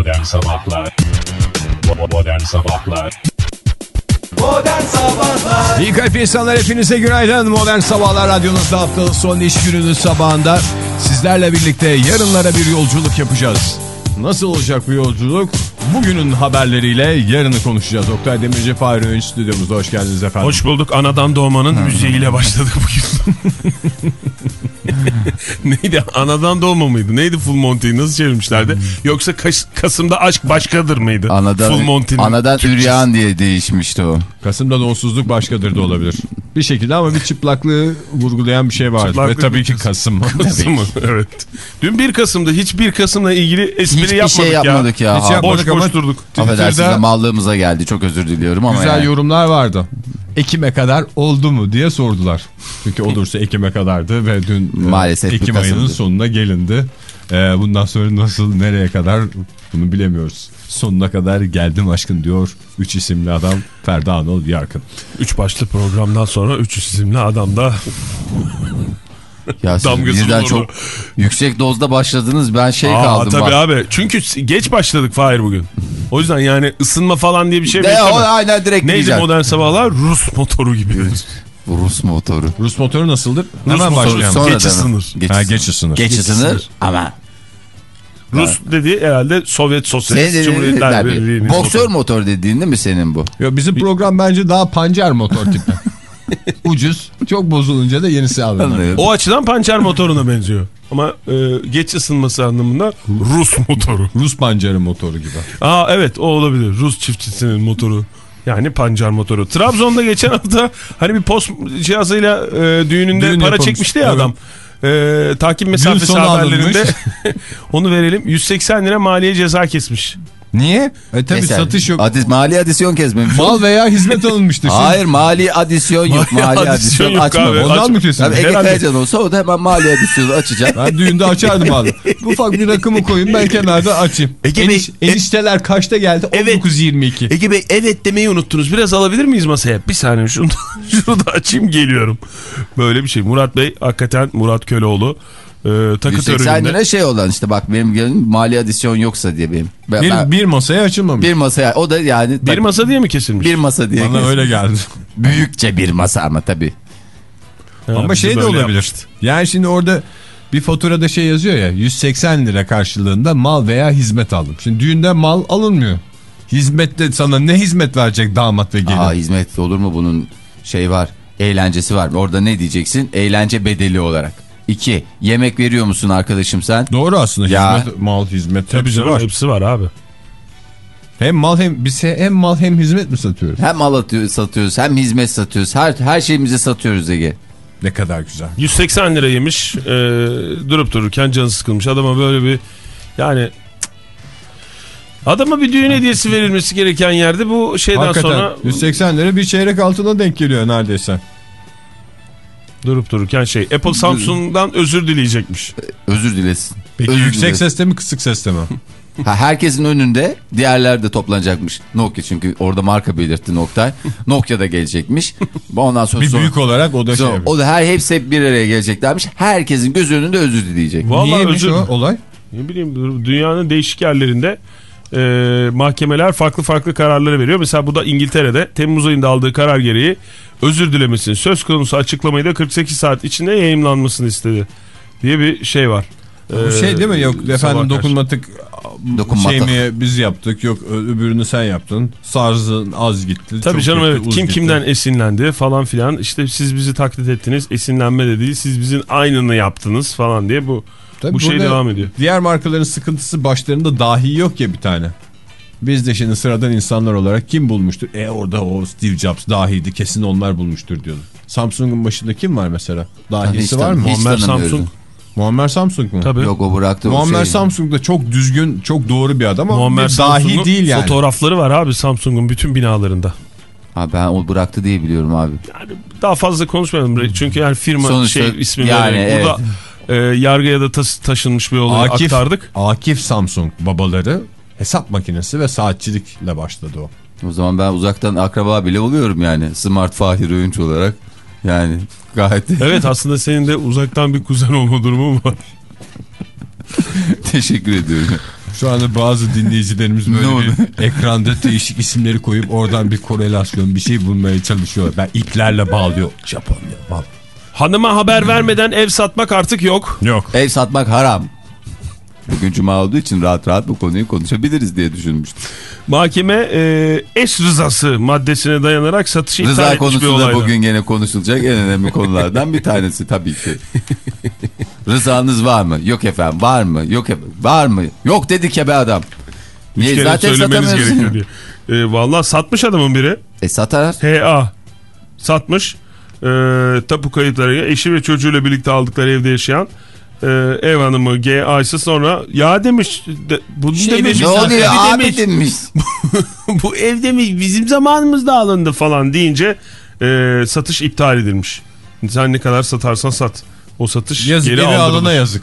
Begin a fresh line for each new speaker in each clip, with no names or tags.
Modern Sabahlar Modern Sabahlar
Modern Sabahlar
İyi kalp insanlar hepinize günaydın. Modern Sabahlar Radyonuzda haftanın son iş gününün sabahında sizlerle birlikte yarınlara bir yolculuk yapacağız. Nasıl olacak bu yolculuk? Bugünün haberleriyle yarını konuşacağız. Oktay Demirci Fahri Öğünç stüdyomuzda hoş geldiniz efendim.
Hoş bulduk. Anadan doğmanın müziğiyle başladık bugün. Neydi? Anadan doğma mıydı? Neydi Full Monty'yi nasıl çevirmişlerdi? Yoksa Kas- Kasım'da aşk başkadır mıydı? Full
Anadan,
Monty'nin.
anadan üryan diye değişmişti o.
Kasım'da donsuzluk başkadır da olabilir. Bir şekilde ama bir çıplaklığı vurgulayan bir şey vardı.
Çıplaklık
Ve tabii ki Kasım.
Kasım'ı evet. Dün 1 Kasım'da hiç 1 Kasım'la ilgili espri
Hiçbir
yapmadık
şey
ya.
yapmadık ya.
Hiç
Ha,
yapmadık
Boş
ama
boş durduk.
Affedersiniz mallığımıza geldi. Çok özür diliyorum ama
Güzel
yani.
yorumlar vardı. Ekim'e kadar oldu mu diye sordular. Çünkü olursa Ekim'e kadardı ve dün e,
Maalesef
Ekim
bir
ayının sonuna gelindi. E, bundan sonra nasıl nereye kadar bunu bilemiyoruz. Sonuna kadar geldim aşkın diyor. Üç isimli adam Ferda Anıl Yarkın.
3 başlı programdan sonra 3 isimli adam da
Ya siz birden çok yüksek dozda başladınız. Ben şey
Aa,
kaldım.
tabii
bak.
abi. Çünkü geç başladık Fahir bugün. O yüzden yani ısınma falan diye bir şey
Ne o
bekleme.
aynen direkt
Neydi
diyeceğim.
modern sabahlar? Rus motoru gibi.
Rus motoru.
Rus motoru nasıldır?
Rus
Hemen
motoru
başlayalım.
Geç ısınır.
Geç,
Ha,
ısınır.
geç ısınır.
ama.
Rus dediği herhalde Sovyet Sosyalist Cumhuriyetler. Birliği'nin
Boksör motor dediğin değil mi senin bu?
Yo, bizim program bence daha pancar motor tipi. Ucuz. Çok bozulunca da yenisi alınır.
Anlıyorum.
O açıdan pançer motoruna benziyor. Ama e, geç ısınması anlamında Rus motoru.
Rus pancarı motoru gibi.
Aa evet o olabilir. Rus çiftçisinin motoru. Yani pancar motoru. Trabzon'da geçen hafta hani bir post cihazıyla e, düğününde
Düğün
para
yapılmış.
çekmişti ya
Evet.
adam. E, takip mesafesi haberlerinde onu verelim. 180 lira maliye ceza kesmiş.
Niye? E tabi
Mesela,
satış yok.
Adis, mali adisyon kesmemiş.
Mal veya hizmet alınmıştır.
Hayır mali adisyon yok.
Mali
Mali
adisyon
adisyon
yok
açma.
abi.
Ondan
Aç-
mı kesin?
Tabii Ege. Kayacan olsa o da hemen mali adisyonu açacak.
Ben düğünde açardım abi. Ufak bir rakımı koyun ben kenarda açayım.
Ege Bey,
Eniş, enişteler kaçta geldi?
Evet.
19.22.
Ege Bey evet demeyi unuttunuz. Biraz alabilir miyiz masaya? Bir saniye şunu, şunu da açayım geliyorum. Böyle bir şey. Murat Bey hakikaten Murat Köleoğlu e, takı
180
töreninde.
lira şey olan işte bak benim gelinim mali adisyon yoksa diye benim. Ben,
Bir,
ben-
bir masaya açılmamış.
bir masaya o da yani
Bir masa diye mi kesilmiş?
bir masa diye.
Bana
kes-
öyle geldi.
Büyükçe bir masa ama tabii.
Ha,
Ama
bizi
şey de olabilir.
yapmıştı.
Yani şimdi orada bir faturada şey yazıyor ya 180 lira karşılığında mal veya hizmet aldım. Şimdi düğünde mal alınmıyor. Hizmette sana ne hizmet verecek damat ve gelin?
Aa hizmet olur mu bunun şey var eğlencesi var. Orada ne diyeceksin? Eğlence bedeli olarak. İki, yemek veriyor musun arkadaşım sen?
Doğru aslında
Ya.
hizmet, mal hizmet
Tabii
hepsi
canım
var.
hepsi var abi.
Hem mal hem biz hem mal hem hizmet mi satıyoruz?
Hem mal atıyor, satıyoruz hem hizmet satıyoruz. Her, her şeyimizi satıyoruz Ege.
Ne kadar güzel.
180 lira yemiş e, durup dururken canı sıkılmış. Adama böyle bir yani adama bir düğün hediyesi verilmesi gereken yerde bu şeyden
Hakikaten
sonra
180 lira bir çeyrek altına denk geliyor neredeyse.
Durup dururken şey Apple Samsung'dan özür dileyecekmiş.
Özür dilesin.
Peki
Özür
yüksek
dilesin.
sesle mi kısık sesle mi?
Ha, herkesin önünde diğerler de toplanacakmış. Nokia çünkü orada marka belirtti Noktay. Nokia da gelecekmiş. Ondan sonra,
bir
sonra-
büyük olarak o da şey
sonra-
yapıyor.
o da her hepsi hep bir araya geleceklermiş. Herkesin göz önünde özür dileyecek.
Vallahi
Niyeymiş
özür,
o olay?
ne bileyim dünyanın değişik yerlerinde e, mahkemeler farklı farklı kararları veriyor. Mesela bu da İngiltere'de Temmuz ayında aldığı karar gereği özür dilemesini söz konusu açıklamayı da 48 saat içinde yayınlanmasını istedi diye bir şey var.
Bu
Ee,
şey değil mi yok efendim şey mi biz yaptık yok öbürünü sen yaptın. Sarzın az gitti.
Tabii canım
gitti,
evet kim
gitti.
kimden esinlendi falan filan işte siz bizi taklit ettiniz esinlenme de değil siz bizim aynını yaptınız falan diye bu
Tabii
bu şey devam ediyor.
Diğer markaların sıkıntısı başlarında dahi yok ya bir tane. Biz de şimdi sıradan insanlar olarak kim bulmuştur? E orada o Steve Jobs dahiydi kesin onlar bulmuştur diyordu. Samsung'un başında kim var mesela? Dahisi var mı?
Muammer. Samsung.
Muammer Samsung mu?
Tabii.
Yok o bıraktı o
Muammer
şey.
Samsung da çok düzgün, çok doğru bir adam ama
Muammer
dahi değil yani.
fotoğrafları var abi Samsung'un bütün binalarında.
Ha, ben o bıraktı diye biliyorum abi.
Yani daha fazla konuşmayalım çünkü yani firma
Sonuçta
şey ismi
yani
verelim. Burada e, yargıya da tas- taşınmış bir olayı
Akif,
aktardık.
Akif Samsung babaları hesap makinesi ve saatçilikle başladı o.
O zaman ben uzaktan akraba bile oluyorum yani. Smart Fahir Öğünç olarak. Yani gayet
Evet aslında senin de uzaktan bir kuzen olma durumu var.
teşekkür ediyorum.
Şu anda bazı dinleyicilerimiz böyle bir ekranda değişik isimleri koyup oradan bir korelasyon bir şey bulmaya çalışıyor. Ben iplerle bağlıyor. Japonya bağlı.
Hanıma haber vermeden ev satmak artık yok.
Yok.
Ev satmak haram. Bugün cuma olduğu için rahat rahat bu konuyu konuşabiliriz diye düşünmüştüm.
Mahkeme e, eş rızası maddesine dayanarak satışı iptal
Rıza
etmiş bir
konusu da
olaydı.
bugün gene konuşulacak en önemli konulardan bir tanesi tabii ki. Rızanız var mı? Yok efendim. Var mı? Yok efendim. Var mı? Yok dedi ki be adam. Niye? Zaten satamıyorsun.
E, Valla satmış adamın biri.
E satar.
HA satmış. E, tapu kayıtları eşi ve çocuğuyla birlikte aldıkları evde yaşayan e, ev hanımı GA ise sonra ya demiş de, bunu
Şey
demiş.
demiş
Ne oluyor abi
demiş.
demiş.
bu ev demiş bizim zamanımızda alındı falan deyince e, satış iptal edilmiş. Sen ne kadar satarsan sat. O satış
Yazık
geri
evi
aldırılır.
alana yazık.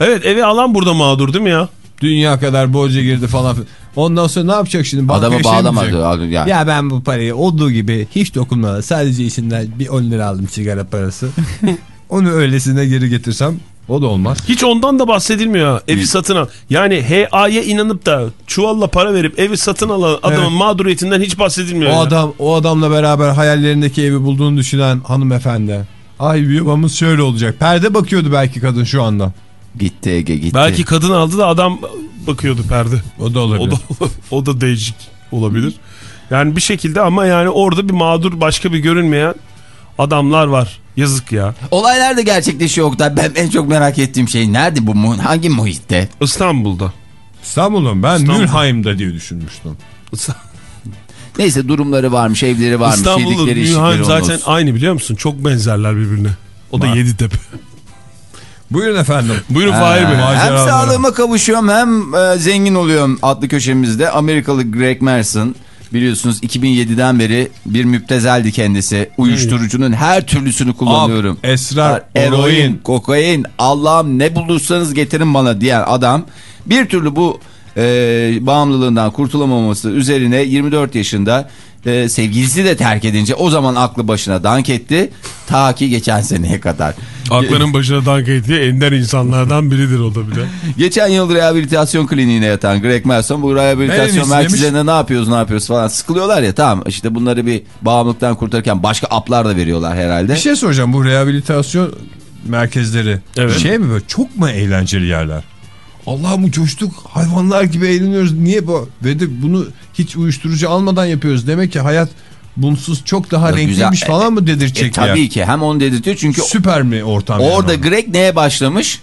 Evet evi alan burada mağdur değil mi ya?
Dünya kadar borca girdi falan. Ondan sonra ne yapacak şimdi? Bankaya
Adamı
şey
bağlamadı. Adam Yani.
Ya ben bu parayı olduğu gibi hiç dokunmadan sadece içinden bir 10 lira aldım sigara parası. Onu öylesine geri getirsem o da olmaz.
Hiç ondan da bahsedilmiyor. Evi satın al. Yani HA'ya inanıp da çuvalla para verip evi satın alan adamın
Evet.
mağduriyetinden hiç bahsedilmiyor.
O
ya.
adam o adamla beraber hayallerindeki evi bulduğunu düşünen hanımefendi. Ay yuvamız şöyle olacak. Perde bakıyordu belki kadın şu anda.
Gitti Ege gitti.
Belki kadın aldı da adam bakıyordu perde.
O da olabilir.
O da, o da değişik olabilir. Yani bir şekilde ama yani orada bir mağdur başka bir görünmeyen adamlar var. Yazık ya.
Olaylar da gerçekleşiyor Oktay. Ben en çok merak ettiğim şey nerede bu? mu- Hangi muhitte?
İstanbul'da.
İstanbul'un ben
İstanbul.
Mülheim'de diye düşünmüştüm.
Neyse durumları varmış, evleri varmış,
İstanbul'da
yedikleri
Mülheim
içtikleri
zaten
olsun.
aynı biliyor musun? Çok benzerler birbirine. O da. Yeditepe.
Buyurun efendim.
Buyurun Fahir Bey.
hem
Maceralara.
sağlığıma kavuşuyorum hem e, zengin oluyorum adlı köşemizde. Amerikalı Greg Merson biliyorsunuz 2007'den beri bir müptezeldi kendisi. Uyuşturucunun her türlüsünü kullanıyorum.
Ab, esrar,
eroin,
eroin.
kokain, Allah'ım ne bulursanız getirin bana diyen adam bir türlü bu e, bağımlılığından kurtulamaması üzerine 24 yaşında e, sevgilisi de terk edince o zaman aklı başına dank etti. Ta ki geçen seneye kadar.
Aklının başına dank ettiği ender insanlardan biridir o da bir de.
Geçen yıl rehabilitasyon kliniğine yatan Greg Merson bu rehabilitasyon merkezlerinde ne yapıyoruz ne yapıyoruz falan sıkılıyorlar ya tamam işte bunları bir bağımlılıktan kurtarırken başka aplar da veriyorlar herhalde.
Bir şey soracağım bu rehabilitasyon merkezleri
Evet.
şey mi böyle çok mu eğlenceli yerler? Allah'ım coştuk hayvanlar gibi eğleniyoruz niye bu? Ve de bunu hiç uyuşturucu almadan yapıyoruz. Demek ki hayat bunsuz çok daha
Ya
renkliymiş
güzel.
falan mı
E,
dedirtecek
tabii
ya?
ki hem onu dedirtiyor çünkü
Süper mi ortam? yani
orada
orada?
Greg neye başlamış?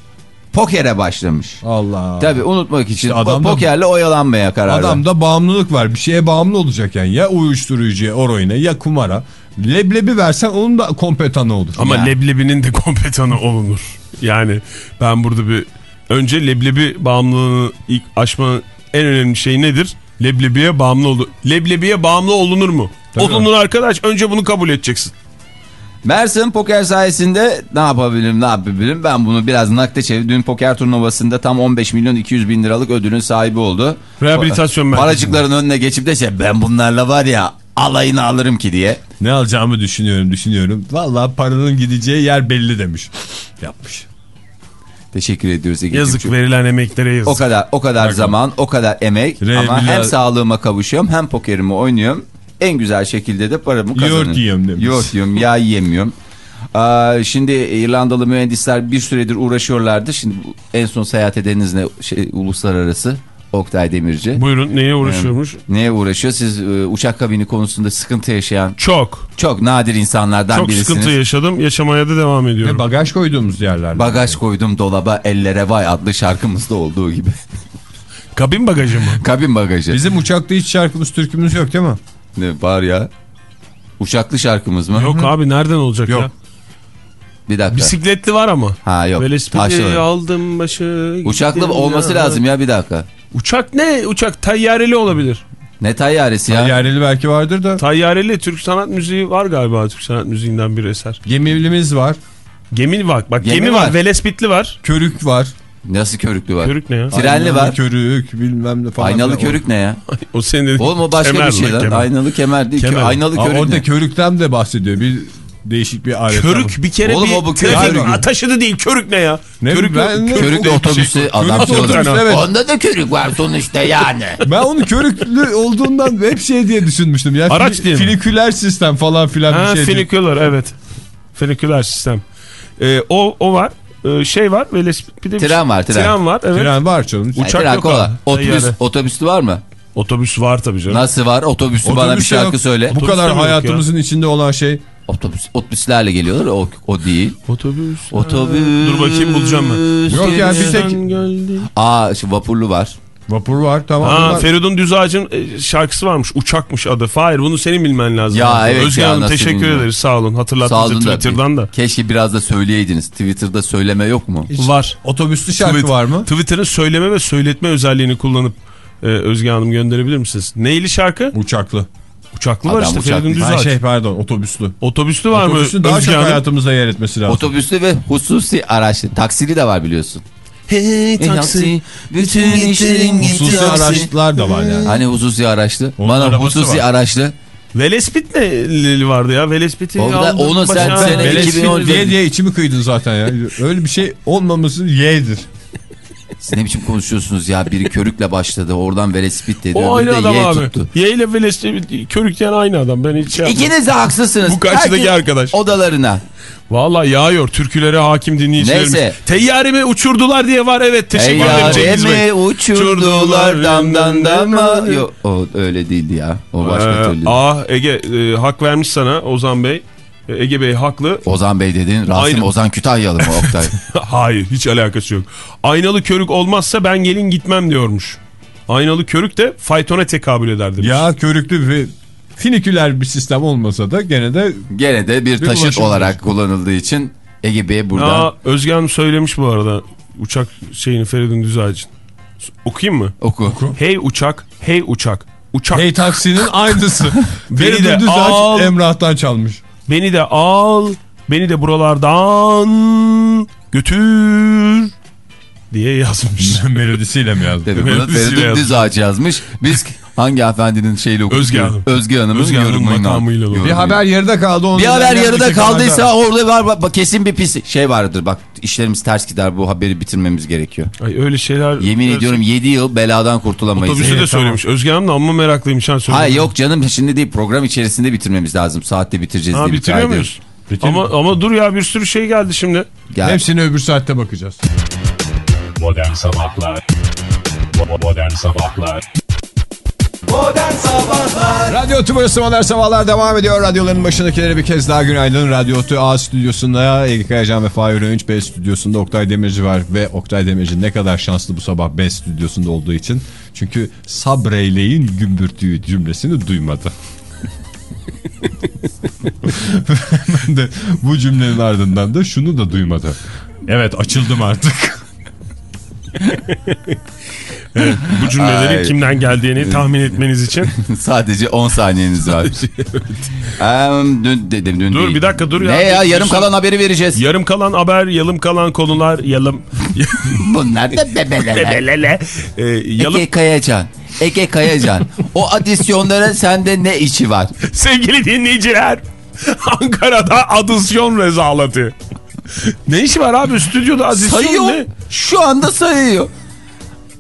Pokere başlamış.
Allah.
Tabii unutmak için
İşte adamda-
pokerle oyalanmaya karar verdi.
Adamda bağımlılık var. Bir şeye bağımlı olacak yani. Ya uyuşturucuya, oroine ya kumara. Leblebi versen onun da kompetanı olur.
Ama
Ya.
leblebinin de kompetanı olunur. Yani ben burada bir... Önce leblebi bağımlılığını ilk aşmanın en önemli şey nedir? Leblebiye bağımlı oldu. Leblebiye bağımlı olunur mu?
Tabii.
Olunur arkadaş. Önce bunu kabul edeceksin.
Mersin poker sayesinde ne yapabilirim ne yapabilirim ben bunu biraz nakde çevir. Dün poker turnuvasında tam 15 milyon 200 bin liralık ödülün sahibi oldu.
Rehabilitasyon merkezinde.
Paracıkların önüne geçip de şey ben bunlarla var ya alayını alırım ki diye.
Ne alacağımı düşünüyorum düşünüyorum. Vallahi paranın gideceği yer belli demiş. Yapmış.
Teşekkür ediyoruz. Ege'cim.
Yazık
Çok-
verilen emeklere yazık.
O kadar o kadar zaman o kadar emek ama
Rehabilita-
hem sağlığıma kavuşuyorum hem pokerimi oynuyorum. En güzel şekilde de paramı kazanıyorum.
Yoğurt yiyorum demiş.
Yoğurt yiyorum yağ yiyemiyorum. Aa, şimdi İrlandalı mühendisler bir süredir uğraşıyorlardı. Şimdi en son seyahat edeniz ne şey, uluslararası Oktay Demirci.
Buyurun neye uğraşıyormuş?
Neye uğraşıyor? Siz e, uçak kabini konusunda sıkıntı yaşayan
Çok.
çok nadir insanlardan
Çok
birisiniz.
sıkıntı yaşadım. Yaşamaya da devam ediyorum.
Ve bagaj koyduğumuz yerler.
Bagaj koydum dolaba ellere vay adlı şarkımızda olduğu gibi.
Kabin bagajı mı?
Kabin bagajı.
Bizim uçakta hiç şarkımız türkümüz yok değil mi?
Ne var ya? Uçaklı şarkımız mı?
Yok abi nereden olacak
Yok.
ya?
Bir dakika.
Bisikletli var ama.
Ha yok. Taşlı.
aldım başı.
Uçaklı olması
ya.
lazım ya bir dakika.
Uçak ne? Uçak tayyareli olabilir.
Ne tayyaresi ya?
Yerli belki vardır da.
Tayyareli Türk sanat müziği var galiba Türk sanat müziğinden bir eser.
Gemilimiz var.
Gemi var. Bak
Gemi
gemi,
var.
var. Velespitli var.
Körük var.
Nasıl körüklü var?
Körük ne ya?
Trenli
Aynalı
var.
Körük bilmem ne falan.
Aynalı
O-
körük ne ya?
O senin dediğin
Oğlum o başka
kemer
bir şey
lan, kemer.
Aynalı kemer değil.
Kemer.
Aynalı
Aa,
körük
orada
ne?
körükten de bahsediyor. Bir değişik bir alet.
Körük bir kere
Oğlum
bir
o bu körük.
Ha, taşıdı değil körük ne ya?
Ne
körük
ben- ne-
Körüklü otobüsü adam
otobüs, evet.
Onda da körük var sonuçta yani.
Ben onu körüklü olduğundan hep şey diye düşünmüştüm. Ya
Araç diye mi?
Filiküler sistem falan filan
Ha,
bir şey. diye.
finiküler evet. Finiküler sistem. Ee, o, o var. Ee, şey var. Velosiped bir de
Tren var, tren.
Tren var evet.
Tren var canım.
Uçak
Tren
yok.
Otobüs,
Tayyare.
otobüslü var mı?
Otobüs var tabii canım.
Nasıl var? Otobüslü bana bir
Otobüs
şarkı
yok.
söyle.
Bu
Otobüs
kadar hayatımızın içinde olan şey.
Otobüs, otobüslerle geliyorlar o, o değil.
Otobüs.
Otobüs.
Dur bakayım bulacağım ben.
Yok yani bir tek.
Aa şu vapurlu var.
vapur var tamam.
Ha,
bunlar-
Feridun Düzağaç'ın e, şarkısı varmış. Uçakmış adı. Hayır bunu senin bilmen lazım.
Ya evet
Özge
ya,
Hanım teşekkür
bilmiyorum.
ederiz. Sağ olun. Hatırlattınız
da.
Twitter'dan da.
Keşke biraz da söyleyeydiniz. Twitter'da söyleme yok mu?
Var.
Otobüslü şarkı
Twitter-
var mı?
Twitter'ın söyleme ve söyletme özelliğini kullanıp e, Özge Hanım gönderebilir misiniz? Neyli şarkı?
Uçaklı.
Uçaklı var işte
uçaklı.
Feridun
Ha,
Düzağaç.
şey pardon otobüslü.
Otobüslü var
Otobüsün
mı
daha çok hayatımıza yer etmesi lazım.
Otobüslü ve hususi araçlı. Taksili de var biliyorsun.
Hey taksi.
Bütün işlerin
Hususi araçlar da var yani.
Hani hususi araçlı?
Onun
Bana hususi
var.
araçlı.
Velespit ne vardı ya? Velespit'i aldım
onu sen-
başına.
sen-
Velespit
2010
diye diye içimi kıydın zaten ya. Öyle bir şey olmaması yeğdir.
Siz ne biçim konuşuyorsunuz ya? Biri körükle başladı. Oradan velespit dedi.
O aynı
de
adam
Y
abi.
tuttu.
Y ile Velespit körükleyen aynı adam. Ben hiç şey yapmadım.
İkiniz de haksızsınız.
Bu karşıdaki
Herkes
arkadaş.
Odalarına.
Valla yağıyor. Türkülere hakim dinleyicilerimiz.
Neyse.
Teyyaremi uçurdular diye var. Evet teşekkür ederim Cengiz Bey.
Uçurdular damdan dama. Yok o öyle değildi ya. O başka
Ee,
türlü.
ah Ege e, hak vermiş sana Ozan Bey. E, Ege Bey haklı.
Ozan Bey dedin. Rasim
Aynen.
Ozan Kütahyalı mı Oktay?
Hayır hiç alakası yok. Aynalı körük olmazsa ben gelin gitmem diyormuş. Aynalı körük de faytona tekabül eder demiş.
Ya körüklü ve finiküler bir sistem olmasa da gene de
Gene de bir
Bir
taşıt olarak kullanıldığı için Ege Bey buradan
Aa, Özge Hanım söylemiş bu arada uçak şeyini Feridun Düzağaç'ın. Okuyayım mı?
oku.
Hey uçak, hey uçak. Uçak
Hey taksinin aynısı. Feridun Düzağaç. Emrah'tan çalmış.
Beni de al, beni de buralardan götür diye yazmış.
Melodisiyle mi yazdı?
Bunu
Melodisiyle
Feridun
yazmış.
Düzağaç yazmış. Biz hangi hanımefendinin şeyle okuduk?
Özge Hanım.
Özge Hanım'ın
Özge
yorumuyla.
makamıyla.
Bir haber yarıda kaldı. Onu
Bir haber yarıda kaldıysa orada var bak, bak, kesin bir pis şey vardır. Bak işlerimiz ters gider bu haberi bitirmemiz gerekiyor.
Ay öyle şeyler.
Yemin ediyorum 7 yıl beladan kurtulamayız.
Otobüsü de
Evet,
söylemiş. Özge Hanım da amma meraklıymış. Ha.
Hayır yok canım şimdi değil program içerisinde bitirmemiz lazım. Saatte bitireceğiz
Ha,
diye
bitiriyor muyuz? Ama, ama dur ya bir sürü şey geldi şimdi.
Gel.
Hepsini öbür saatte bakacağız.
Modern Sabahlar Modern Sabahlar
Modern Sabahlar
Radyo Tümrüsü Modern Sabahlar devam ediyor. Radyoların başındakilere bir kez daha günaydın. Radyo Tü A stüdyosunda Ege Kayacan ve Fahir Öğünç B stüdyosunda Oktay Demirci var. Ve Oktay Demirci ne kadar şanslı bu sabah B stüdyosunda olduğu için. Çünkü sabreyleyin gümbürtüğü cümlesini duymadı. ben de bu cümlenin ardından da şunu da duymadı. Evet açıldım artık.
Bu cümlelerin
Ay.
kimden geldiğini tahmin etmeniz için.
Sadece 10 saniyeniz var. Em, dün, dedim, dün
Dur,
değil.
bir dakika, dur ya.
Ne ya yarım kalan haberi vereceğiz.
Yarım kalan haber, yalım kalan konular, yalım...
Bunlar da bebeler.
Lele. Ee, yalım...
Ege Kayacan. Ege Kayacan. O adisyonlara sende ne içi var?
Sevgili dinleyiciler, Ankara'da adisyon rezalatı. Ne işi var abi stüdyoda adisyon
Sayıyor.
ne?
Şu anda sayıyor.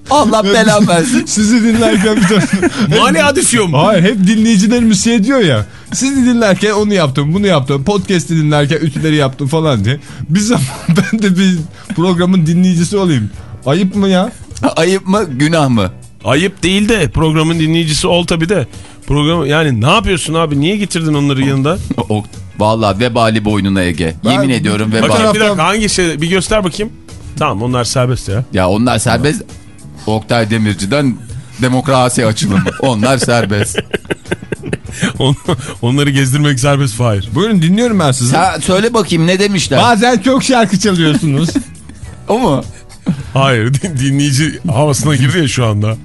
Allah belanı versin.
Sizi dinlerken bir tane...
Mani adisyon mu?
Hayır hep dinleyicilerimiz şey diyor ya. Sizi dinlerken onu yaptım bunu yaptım. Podcast'i dinlerken ütüleri yaptım falan diye. Biz ama ben de bir programın dinleyicisi olayım. Ayıp mı ya?
Ayıp mı günah mı?
Ayıp değil de programın dinleyicisi ol tabi de. Program yani ne yapıyorsun abi? Niye getirdin onları yanında?
O, vallahi vebali boynuna Ege.
Ben-
Yemin ediyorum vebali.
Bakın bir dakika hangi şey bir göster bakayım. Tamam onlar serbest ya.
Ya onlar serbest. Oktay Demirci'den demokrasi açılımı. Onlar serbest.
On- onları gezdirmek serbest Fahir.
Buyurun dinliyorum ben sizi.
Sen söyle bakayım ne demişler?
Bazen çok şarkı çalıyorsunuz.
O mu?
Hayır din- dinleyici havasına girdi ya şu anda.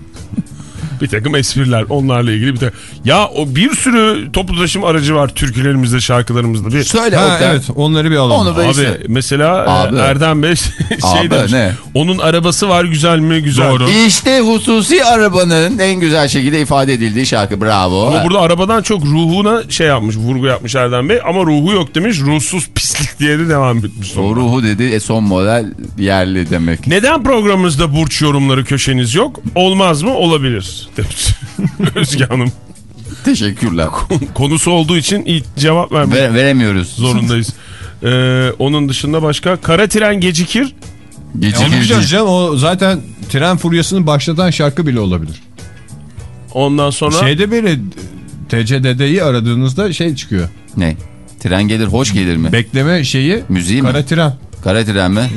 Bir takım espriler onlarla ilgili bir takım. Ya o bir sürü toplu taşıma aracı var türkülerimizde şarkılarımızda. Bir...
Söyle
Ha,
Oktay.
evet onları bir alalım.
Onu da
Abi
işte.
mesela
Abi.
e, Erdem Bey şey
Abi,
demiş.
ne?
Onun arabası var güzel mi? Güzel. Doğru.
İşte hususi arabanın en güzel şekilde ifade edildiği şarkı. Bravo.
Ama burada arabadan çok ruhuna şey yapmış, vurgu yapmış Erdem Bey. Ama ruhu yok demiş, ruhsuz pislik diye de devam etmiş.
O ruhu dedi e, son model yerli demek.
Neden programımızda burç yorumları köşeniz yok? Olmaz mı? Olabilir demiş Özge Hanım.
Teşekkürler.
Konusu olduğu için ilk cevap vermek
Ver- veremiyoruz.
zorundayız. Ee, onun dışında başka kara tren gecikir.
Onu diyeceğiz canım o zaten tren furyasını başlatan şarkı bile olabilir.
Ondan sonra
Şeyde böyle TCDD'yi aradığınızda şey çıkıyor.
Ne? Tren gelir hoş gelir mi?
Bekleme şeyi
Müziği mi?
kara tren.
Kara tren mi?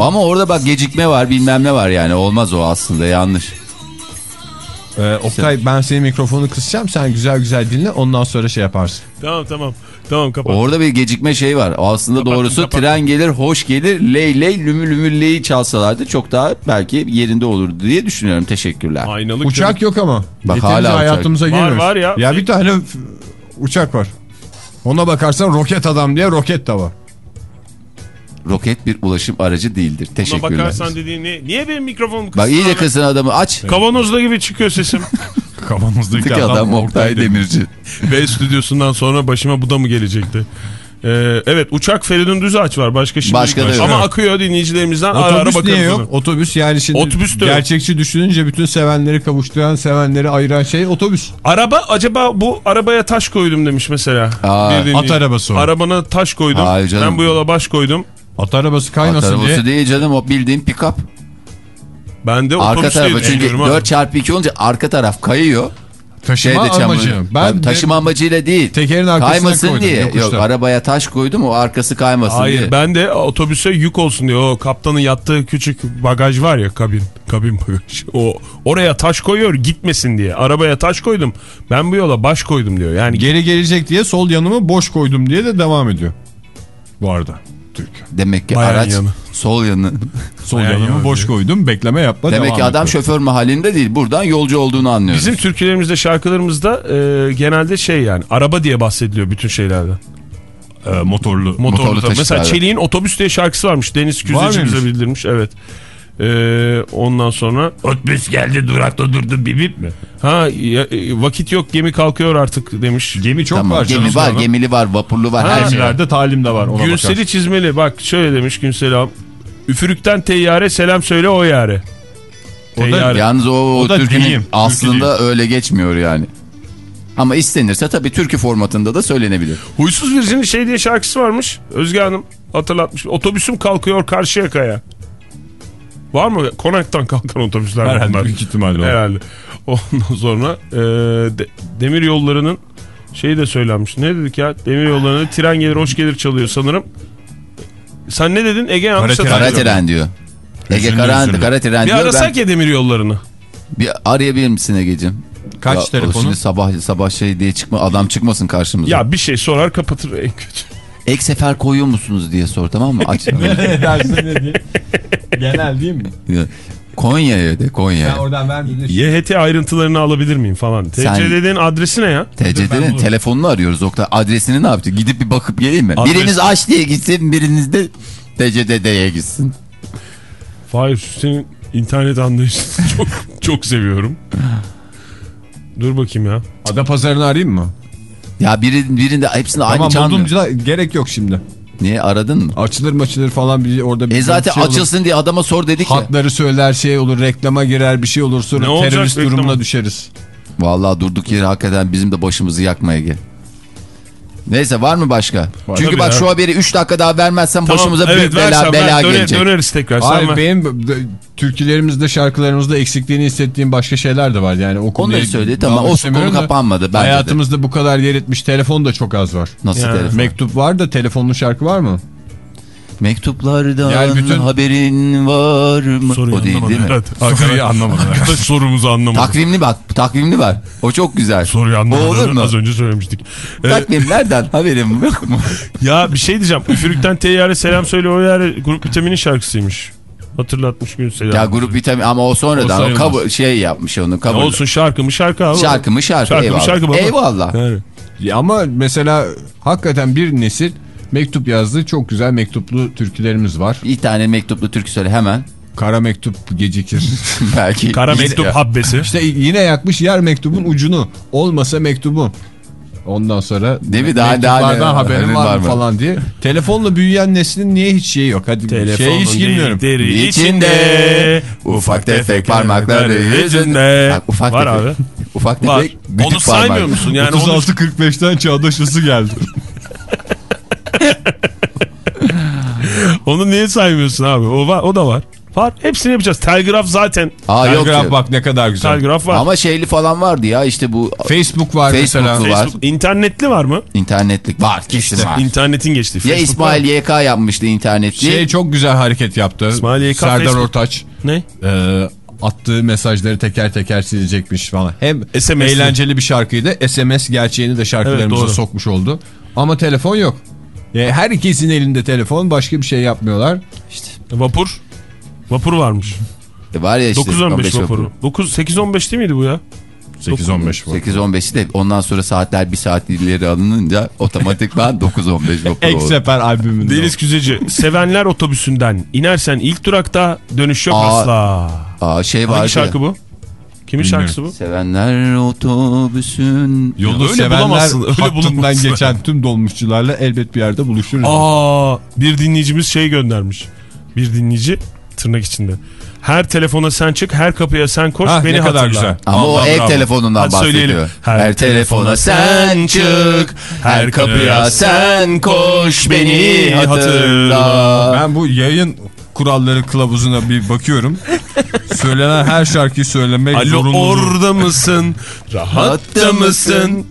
Ama orada bak gecikme var bilmem ne var yani. Olmaz o aslında yanlış.
Ee, Oktay ben senin mikrofonu kısacağım sen güzel güzel dinle ondan sonra şey yaparsın.
tamam tamam tamam kapat.
Orada bir gecikme şey var. Aslında
Kapattım,
doğrusu
kapattım.
tren gelir hoş gelir ley ley lümü lümü ley çalsalardı çok daha belki yerinde olurdu diye düşünüyorum. Teşekkürler.
Aynalık
Uçak yok ama.
Bak
Yeterince
hala uçak.
hayatımıza
Var,
girmemiş.
var ya.
Ya bir tane uçak var. Ona bakarsan roket adam diye roket de var.
Roket bir ulaşım aracı değildir.
Buna
Teşekkürler.
bakarsan dediğin ne? Niye benim mikrofonumu kıstın?
Bak iyice kısın adamı aç.
Kavanozda gibi çıkıyor sesim.
Kafamızdaki
Tık adam Oktay Demirci.
B stüdyosundan sonra başıma bu da mı gelecekti? Ee, evet uçak Feridun Düzağaç var. Başka şimdi
Başka yok.
Ama akıyor dinleyicilerimizden ara ara
Otobüs
bakarız
niye yok? Otobüs yani şimdi
Otobüs de yok.
gerçekçi düşününce bütün sevenleri kavuşturan, sevenleri ayıran şey otobüs.
Araba acaba bu arabaya taş koydum demiş mesela.
Aa,
at arabası o.
Arabana taş koydum. Ben bu yola baş koydum.
At arabası
At
kaynasın diye.
arabası değil canım o bildiğin pick-up.
Ben de
Arka
diye
tarafa çünkü
düşünüyorum. abi.
4x2 olunca arka taraf kayıyor.
Taşıma
Şeyde
amacı. Ben
taşıma amacıyla değil.
Tekerin arkasına
Kaymasın
koydum,
diye.
yokuşta.
Yok arabaya taş koydum o arkası kaymasın
Hayır
diye.
ben de otobüse yük olsun diye o kaptanın yattığı küçük bagaj var ya kabin kabin bagaj o oraya taş koyuyor gitmesin diye arabaya taş koydum ben bu yola baş koydum diyor yani
geri gelecek diye sol yanımı boş koydum diye de devam ediyor. Bu arada Türk.
Demek ki
Bayan
araç
yanı.
sol yanı.
Sol
Bayağı
yanımı
iyi
boş koydum bekleme yapma
Demek
devam
ki adam
et.
şoför mahallinde değil. Buradan yolcu olduğunu anlıyoruz.
bizim türkülerimizde şarkılarımızda e, genelde şey yani araba diye bahsediliyor bütün şeylerde
Ee, motorlu.
motorlu,
Motorlu
tabii. mesela. Çelik'in otobüs diye şarkısı varmış Deniz
mıymış?
bildirmiş evet E, ondan sonra otobüs geldi durakta durdu bibip mi ha ya, e, vakit yok gemi kalkıyor artık demiş
Gemi çok
Tamam,
var.
gemi var,
anda.
gemili var, vapurlu var,
Ha,
her şey var.
Gemilerde talim de var ona
Günseli
bakarsın.
çizmeli bak şöyle demiş Günsel abi. Üfürükten teyyare selam söyle o yare.
O da-.
Yalnız o, o,
O
türkünün
deyim, türkü
aslında öyle geçmiyor yani. Ama istenirse tabii türkü formatında da söylenebilir.
Huysuz Virgin'in şey diye şarkısı varmış. Özge Hanım hatırlatmış. Otobüsüm kalkıyor karşıya kaya. Var mı? Konaktan kalkan otobüsler
Herhalde
bunlar.
büyük ihtimalle.
Herhalde. Ondan sonra e, de- demir yollarının şeyi de söylenmiş. Ne dedik ya? Demir yollarının tren gelir hoş gelir çalıyor sanırım. Sen ne dedin? Ege yanlış.
Kara tren diyor. Ege
Üzüldüm,
Kara, tren
Bir
diyor.
arasak ya demir yollarını.
Ben, bir arayabilir misin Ege'cim?
Kaç
Ya,
telefonu?
Şimdi sabah sabah şey diye çıkma adam çıkmasın karşımıza.
Ya bir şey sorar kapatır en kötü.
Ek sefer koyuyor musunuz diye sor tamam mı? Aç.
Dersin ne diye. Genel değil mi?
Konya'ya de Konya.
oradan ver bir
YHT ayrıntılarını alabilir miyim falan. TCD'nin adresi ne ya?
TCT'nin telefonunu arıyoruz Oktay. Adresini ne yaptı? Gidip bir bakıp geleyim mi?
Adres-
Biriniz aç diye gitsin, biriniz de TCD'ye gitsin.
Fahir senin internet anlayışını çok çok seviyorum. Dur bakayım ya.
Ada pazarını arayayım mı?
Ya biri, birinde hepsinde aynı
Tamam
çalmıyor.
buldum da gerek yok şimdi.
Niye aradın mı?
Açılır mı açılır falan bir orada bir
E zaten
şey olur.
açılsın diye adama sor dedik ya.
Hatları söyler şey olur reklama girer bir şey olur sonra
Ne olacak
terörist
reklama?
durumuna düşeriz.
Vallahi durduk yere hakikaten bizim de başımızı yakmaya gel. Neyse var mı başka? Çünkü
Tabii
bak
ya.
şu haberi 3 dakika daha vermezsem başımıza
evet,
büyük bela,
versen,
bela
döner-
gelecek.
Döneriz tekrar. Sen
Hayır
ver.
benim de- türkülerimizde şarkılarımızda eksikliğini hissettiğim başka şeyler de var. Yani o konuya
Onları söyle tamam o konu kapanmadı. Bence de.
Hayatımızda bu kadar yer etmiş telefon da çok az var.
Nasıl
Yani.
telefon?
Mektup var da telefonlu şarkı var mı?
Mektuplardan
Yani bütün-
haberin var mı?
Soruyu
o değil değil mi?
Evet, soruyu anlamadım. Arkadaş sorumuzu anlamadım.
Takvimli bak takvimli var. O çok güzel.
Soruyu
O olur
anlamadım.
mu?
Az önce söylemiştik. Ee,
Takvimlerden haberim yok mu?
ya bir şey diyeceğim. Üfürükten teyyare selam söyle o yare grup vitaminin şarkısıymış. Hatırlatmış Günsel
Ya
abi.
grup vitamin ama o sonradan
O
o, şey yapmış onu cover.
olsun şarkı mı şarkı abi.
Şarkı mı şarkı,
Şarkı mı
eyvallah.
şarkı baba.
Eyvallah.
Yani.
Ya Ama mesela hakikaten bir nesil mektup yazdı. Çok güzel mektuplu türkülerimiz var.
Bir tane mektuplu türkü söyle hemen.
Kara mektup gecikir.
Belki.
Kara mektup habbesi.
işte yine yakmış yer mektubun ucunu. Olmasa mektubu. Ondan sonra
Değil mi? Daha- daha
mektuplardan haberin var
var
mı falan diye. Telefonla büyüyen neslin niye hiç şeyi yok? Hadi şeye hiç girmiyorum.
delikleri
İçinde ufak tefek parmakları yüzünde. Ufak
Var
tefek.
abi.
Ufak
Var.
tefek. küçük
Onu saymıyor
parmak.
musun? Yani onu
36-45'ten çağdaş ısı geldi.
Onu niye saymıyorsun abi? O var, o da var. Var. Hepsini yapacağız. Telgraf zaten.
Aa,
Telgraf
yok.
bak ne kadar güzel.
Telgraf var.
Ama şeyli falan vardı ya işte bu
Facebook var mesela.
var.
Facebook, internetli var mı?
internetlik var kesin var.
İnternetin geçti.
Ya
Facebook
İsmail YK yapmıştı internetli.
Şey çok güzel hareket yaptı.
İsmail YK
Serdar
Facebook.
Ortaç.
Ne?
e, attığı mesajları teker teker silecekmiş falan. Hem
SMS'li.
eğlenceli bir şarkıydı. SMS gerçeğini de şarkılarımıza
Evet, doğru.
sokmuş oldu. Ama telefon yok. E, her ikisinin elinde telefon başka bir şey yapmıyorlar.
Vapur. Vapur varmış.
E var ya işte.
9-15
15
vapuru. 9 8-15 değil miydi bu ya?
8-15 bu.
8-15'i de ondan sonra saatler bir saat ileri alınınca otomatikman 9-15 vapur
Ek sefer albümünde.
Deniz Küzeci. Sevenler otobüsünden inersen ilk durakta dönüş yok
Aa,
asla.
Aa, şey vardı.
Hangi şarkı bu? Kimin
Bilmiyorum.
şarkısı bu?
Sevenler otobüsün.
Yolu
Öyle
sevenler
bulamazsın, öyle
hattından geçen tüm dolmuşçularla elbet bir yerde buluşuruz.
Aa, bir dinleyicimiz şey göndermiş. Bir dinleyici tırnak içinde. Her telefona sen çık, her kapıya sen koş,
Ha,
beni
ne kadar
hatırla.
güzel.
Ama o
Allah
ev
bravo.
telefonundan
Hadi
bahsediyor.
söyleyelim.
Her, telefona sen çık, her kapıya sen koş, beni hatırla.
Ben bu yayın kuralları kılavuzuna bir bakıyorum. Söylenen her şarkıyı söylemek
Alo
zorunlu.
orada mısın? Rahatta mısın?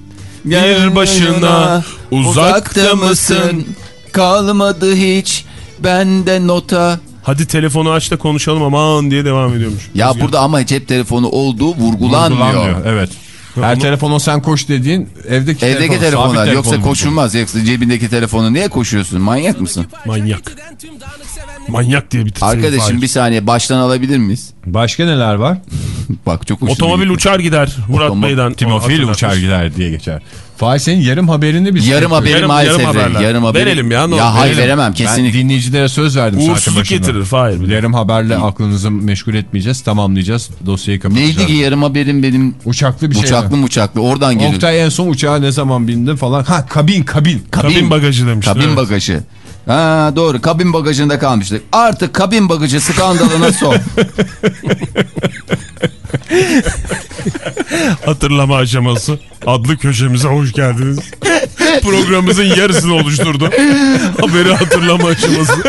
Bir başına uzakta mısın?
Kalmadı hiç bende nota.
Hadi telefonu aç da konuşalım aman diye devam ediyormuş.
Ya
Rüzgar.
burada ama cep telefonu olduğu vurgulanmıyor.
Vurgulanmıyor, Evet. Her
Onu-
telefona sen koş dediğin evdeki,
Evdeki
telefon,
telefonlar
sabit
yoksa koşulmaz. Yoksa cebindeki telefonu niye koşuyorsun? Manyak mısın?
Manyak. Manyak diye bitirsin.
Arkadaşım bir saniye baştan alabilir miyiz?
Başka neler var?
Bak çok
Otomobil
gitti.
uçar gider Murat
Otomo-
Bey'den.
Timofil uçar gider diye geçer. Fahir senin yarım haberini biz
Yarım
yapıyoruz.
haberi
Yarım-
maalesef.
yarım haberler.
Yarım haberi.
Verelim ya, ne
Ya
olur,
hayır
verelim.
veremem
Ben
kesinlikle.
dinleyicilere söz verdim
Uğursuzluk
başında.
getirir Fahir.
Yarım haberle aklınızı meşgul etmeyeceğiz. Tamamlayacağız. Dosyayı kapatacağız.
Neydi ki yarım haberim benim
Uçaklı bir şey.
uçaklı uçaklı oradan
mi?
geliyor.
Oktay en son uçağa ne zaman bindi falan. Ha kabin kabin.
Kabin bagajı demiştin.
Kabin
evet.
bagajı. Ha doğru kabin bagajında kalmıştık. Artık kabin bagajı skandalına son.
Hatırlama aşaması adlı köşemize hoş geldiniz. Programımızın yarısını oluşturdu. Haberi hatırlama aşaması.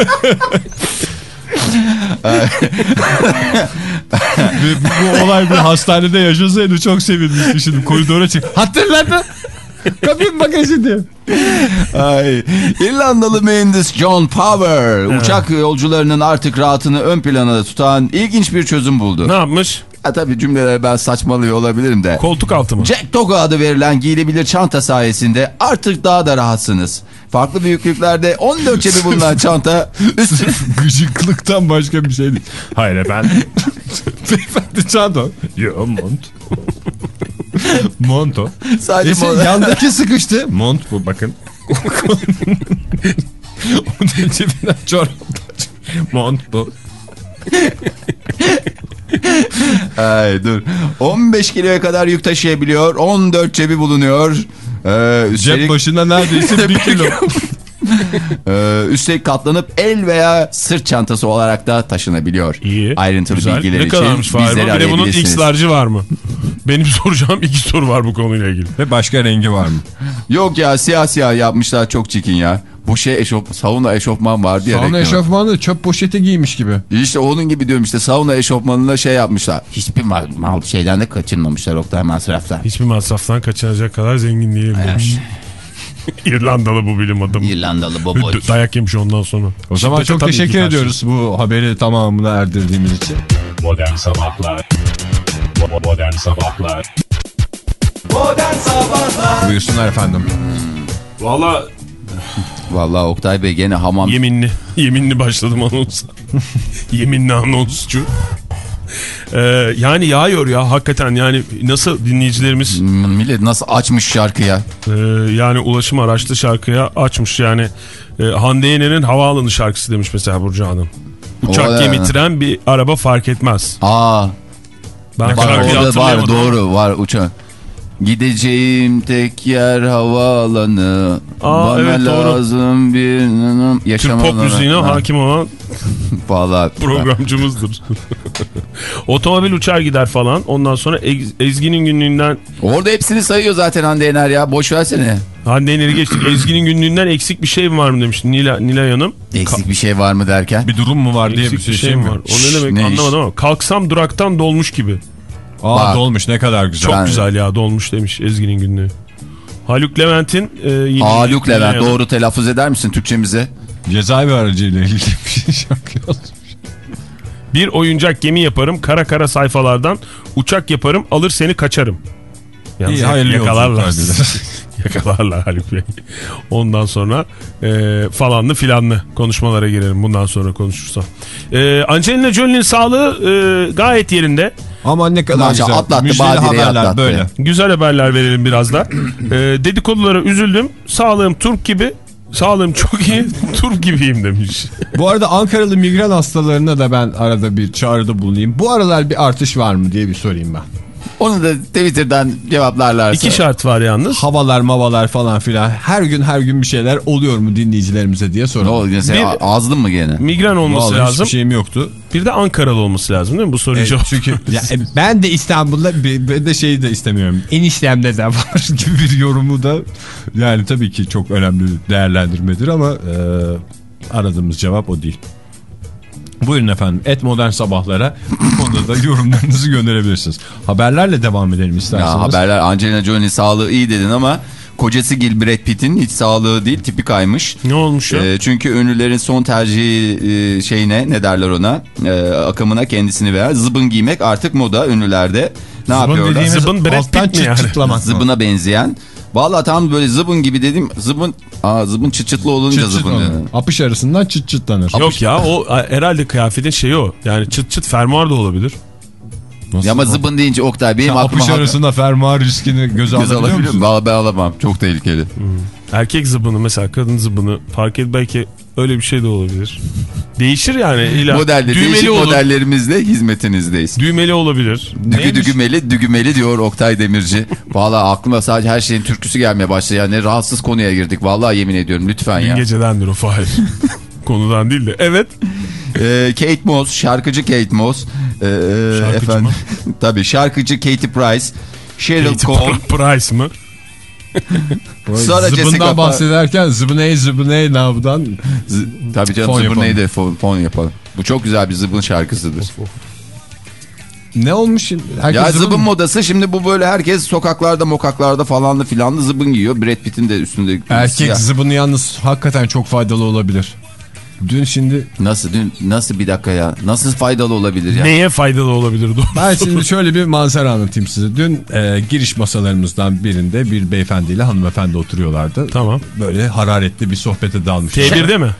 Ve bu olay bir hastanede yaşasaydı çok sevinmişti şimdi koridora çık. Hatırladı. Kabin bagajı diye.
Ay, İrlandalı mühendis John Power uçak yolcularının artık rahatını ön plana tutan ilginç bir çözüm buldu.
ne yapmış?
Ha, tabii cümleleri ben saçmalıyor olabilirim de.
Koltuk altı mı?
Jack Toga adı verilen giyilebilir çanta sayesinde artık daha da rahatsınız. Farklı büyüklüklerde 14 cebi bulunan çanta
Gıcıklıktan başka bir şey değil. Hayır efendim. Beyefendi çanto. Yo mont. Monto.
sadece
Neyse,
moda-
yandaki sıkıştı. Mont bu bakın. Onun cebinden çorap. Mont bu.
Ay, dur. 15 kiloya kadar yük taşıyabiliyor. 14 cebi bulunuyor. Ee, üstelik,
Cep başına neredeyse bir kilo.
e, üstelik katlanıp el veya sırt çantası olarak da taşınabiliyor.
İyi.
Ayrıntılı
Güzel.
bilgiler
ne
için
kadarmış
bizleri
Bir de bunun
arayabilirsiniz.
X'larcı var mı? Benim soracağım iki soru var bu konuyla ilgili.
Ve başka rengi var mı?
Yok ya siyah siyah yapmışlar çok çirkin ya. Bu şey eşof, sauna eşofman vardı ya.
Sauna eşofmanı çöp poşeti giymiş gibi.
İşte onun gibi diyorum işte sauna eşofmanına şey yapmışlar. Hiçbir mal, mal şeyden de kaçınmamışlar Oktay masraftan.
Hiçbir masraftan kaçınacak kadar zengin değilim demiş. İrlandalı bu bilim adamı.
İrlandalı boboç.
Dayak yemiş ondan sonra.
O zaman çok teşekkür ediyoruz bu haberi tamamına erdirdiğimiz için.
Modern Sabahlar Modern Sabahlar
Modern Sabahlar
Buyursunlar efendim.
Valla
Vallahi Oktay Bey gene hamam.
Yeminli. Yeminli başladım anonsa. Yeminli anonsçu. Ee, yani yağıyor ya hakikaten yani nasıl dinleyicilerimiz
Hmm, Millet nasıl açmış şarkıya.
e, yani ulaşım araçlı şarkıya açmış yani e, Hande Yener'in havaalanı şarkısı demiş mesela Burcu Hanım. Uçak, gemi, tren bir araba fark etmez.
Aa
Ben şarkıyı
orada var doğru var uçak. Gideceğim tek yer havaalanı.
Aa,
Bana
evet, doğru.
lazım bir
Türk
yaşam
pop müziğine
Ha,
hakim olan
Vallahi
programcımızdır. Otomobil uçar gider falan. Ondan sonra Ez- Ezgi'nin günlüğünden
Orada hepsini sayıyor zaten Hande Yener ya. Boş versene.
Hande Yener'i geçtik. Ezgi'nin günlüğünden eksik bir şey mi var mı demiş Nila, Nilay Hanım.
Eksik bir şey var mı derken.
Bir durum mu var diye
Eksik
bir şey, mi
var. O ne demek
Ne iş?
anlamadım ama. Kalksam duraktan dolmuş gibi.
Aa
Bak.
dolmuş ne kadar güzel.
Çok
Ben-
güzel ya dolmuş demiş Ezgi'nin günlüğü. Haluk Levent'in e,
Haluk Levent
Hanım.
doğru telaffuz eder misin Türkçemize?
Cezaevi aracıyla ilgili bir şey şarkı yazmış.
Bir oyuncak gemi yaparım kara kara sayfalardan uçak yaparım alır seni kaçarım. Yalnız
İyi, hayırlı
yakalarlar. yakalarlar Haluk Bey. Ondan sonra e, falanlı filanlı konuşmalara girelim bundan sonra konuşursam. E, Angelina Jolie'nin sağlığı e, gayet yerinde.
Ama ne kadar
Maşallah,
güzel.
atlattı,
Müjdeli haberler
atlattı.
böyle.
Güzel haberler verelim biraz da. E, dedikodulara üzüldüm. Sağlığım turp gibi. Sağlığım çok iyi. turp gibiyim demiş.
Bu arada Ankaralı migren hastalarına da ben arada bir çağrıda bulunayım. Bu aralar bir artış var mı diye bir sorayım ben.
Onu da Twitter'dan cevaplarlarsa.
İki şart var yalnız.
Havalar mavalar falan filan her gün her gün bir şeyler oluyor mu dinleyicilerimize diye
Ne
soralım.
oldu yine sen
Bir-
ağzın mı gene?
Migren olması
Vallahi
lazım.
hiçbir şeyim yoktu.
Bir de Ankaralı olması lazım değil mi? Bu soruyu
Evet,
cevap.
çünkü ya, e, ben de İstanbul'da bir- ben de şeyi de istemiyorum. Eniştemde de var gibi bir yorumu da yani tabii ki çok önemli değerlendirmedir ama e, aradığımız cevap o değil. Buyurun efendim. Et modern sabahlara bu konuda da yorumlarınızı gönderebilirsiniz. Haberlerle devam edelim isterseniz.
Ya haberler Angelina Jolie'nin sağlığı iyi dedin ama kocası Gil Brad Pitt'in hiç sağlığı değil tipi kaymış.
Ne olmuş ya?
Ee, çünkü ünlülerin son tercihi e, şeyine ne derler ona e, akımına kendisini veren zıbın giymek artık moda ünlülerde. Ne yapıyorlar?
dediğimiz
Zıbın Brad Pitt mi yani?
Zıbına benzeyen. Vallahi tam böyle zıbın gibi dedim. Zıbın, aa, zıbın çıt çıtlı olunca
Çıt çıt
zıbın.
olur. Apış arasından çıt çıtlanır.
Yok ya o herhalde kıyafetin şeyi o. Yani çıt çıt fermuar da olabilir.
Nasıl
Ya ama zıbın deyince Oktay benim
Sen
aklıma...
apış arasında fermuar riskini göze
Göz
alabiliyor musun?
Vallahi ben alamam. Çok tehlikeli.
Erkek zıbını mesela kadın zıbını fark et belki öyle bir şey de olabilir. Değişir yani. İlla,
Modelde
düğmeli
değişik
olur.
modellerimizle hizmetinizdeyiz.
Düğmeli olabilir.
Dügü
Neymiş?
dügümeli dügümeli diyor Oktay Demirci. Vallahi aklıma sadece her şeyin türküsü gelmeye başladı. Yani rahatsız konuya girdik. Vallahi yemin ediyorum lütfen
Dün
ya.
gecedendir o Fahir. Konudan değil de. Evet.
Ee, Kate Moss, şarkıcı Kate Moss. Ee,
Şarkıcı mı?
Tabii şarkıcı Katy Price. Cheryl
Katy
Cole.
Price mı?
Sonra Jessica
Zıbından
Parker.
bahsederken zıbıney zıbıney navdan
Tabii canım
Fon yapalım.
neydi? Fon, fon yapalım. Bu çok güzel bir zıbın şarkısıdır.
ne olmuş? Herkes
ya
zıbın,
zıbın modası şimdi bu böyle herkes sokaklarda mokaklarda falanlı filanlı zıbın giyiyor. Brad Pitt'in de üstünde
Erkek
siyah.
zıbını yalnız hakikaten çok faydalı olabilir. Dün şimdi
Nasıl dün nasıl bir dakika ya? Nasıl faydalı olabilir ya?
Neye faydalı olabilir? Doğru.
ben şimdi şöyle bir manzara anlatayım size. Dün e, giriş masalarımızdan birinde bir beyefendiyle hanımefendi oturuyorlardı.
Tamam.
Böyle hararetli bir sohbete dalmışlar.
T1'de mi?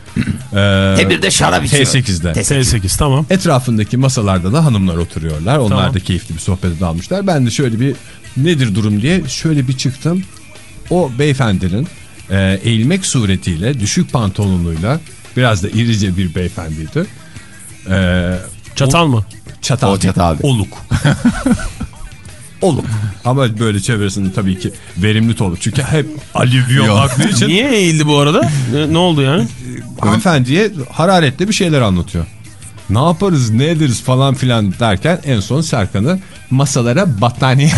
Ee,
Tebirde şarap içiyor.
T8'de.
T8 tamam.
Etrafındaki masalarda da hanımlar oturuyorlar. Onlar
Tamam.
da keyifli bir sohbete dalmışlar. Ben de şöyle bir nedir durum diye şöyle bir çıktım. O beyefendinin e, eğilmek suretiyle düşük pantolonuyla biraz da irice bir beyefendiydi. E,
Çatal mı?
çatal,
O çatal abi.
oluk. oluk. Ama böyle çevresinde tabii ki verimli oluk. Çünkü hep alüvyon aklı için
Niye eğildi bu arada? Ne, ne oldu yani?
hanımefendiye hararetle bir şeyler anlatıyor. Ne yaparız ne ederiz falan filan derken en son Serkan'ı masalara battaniye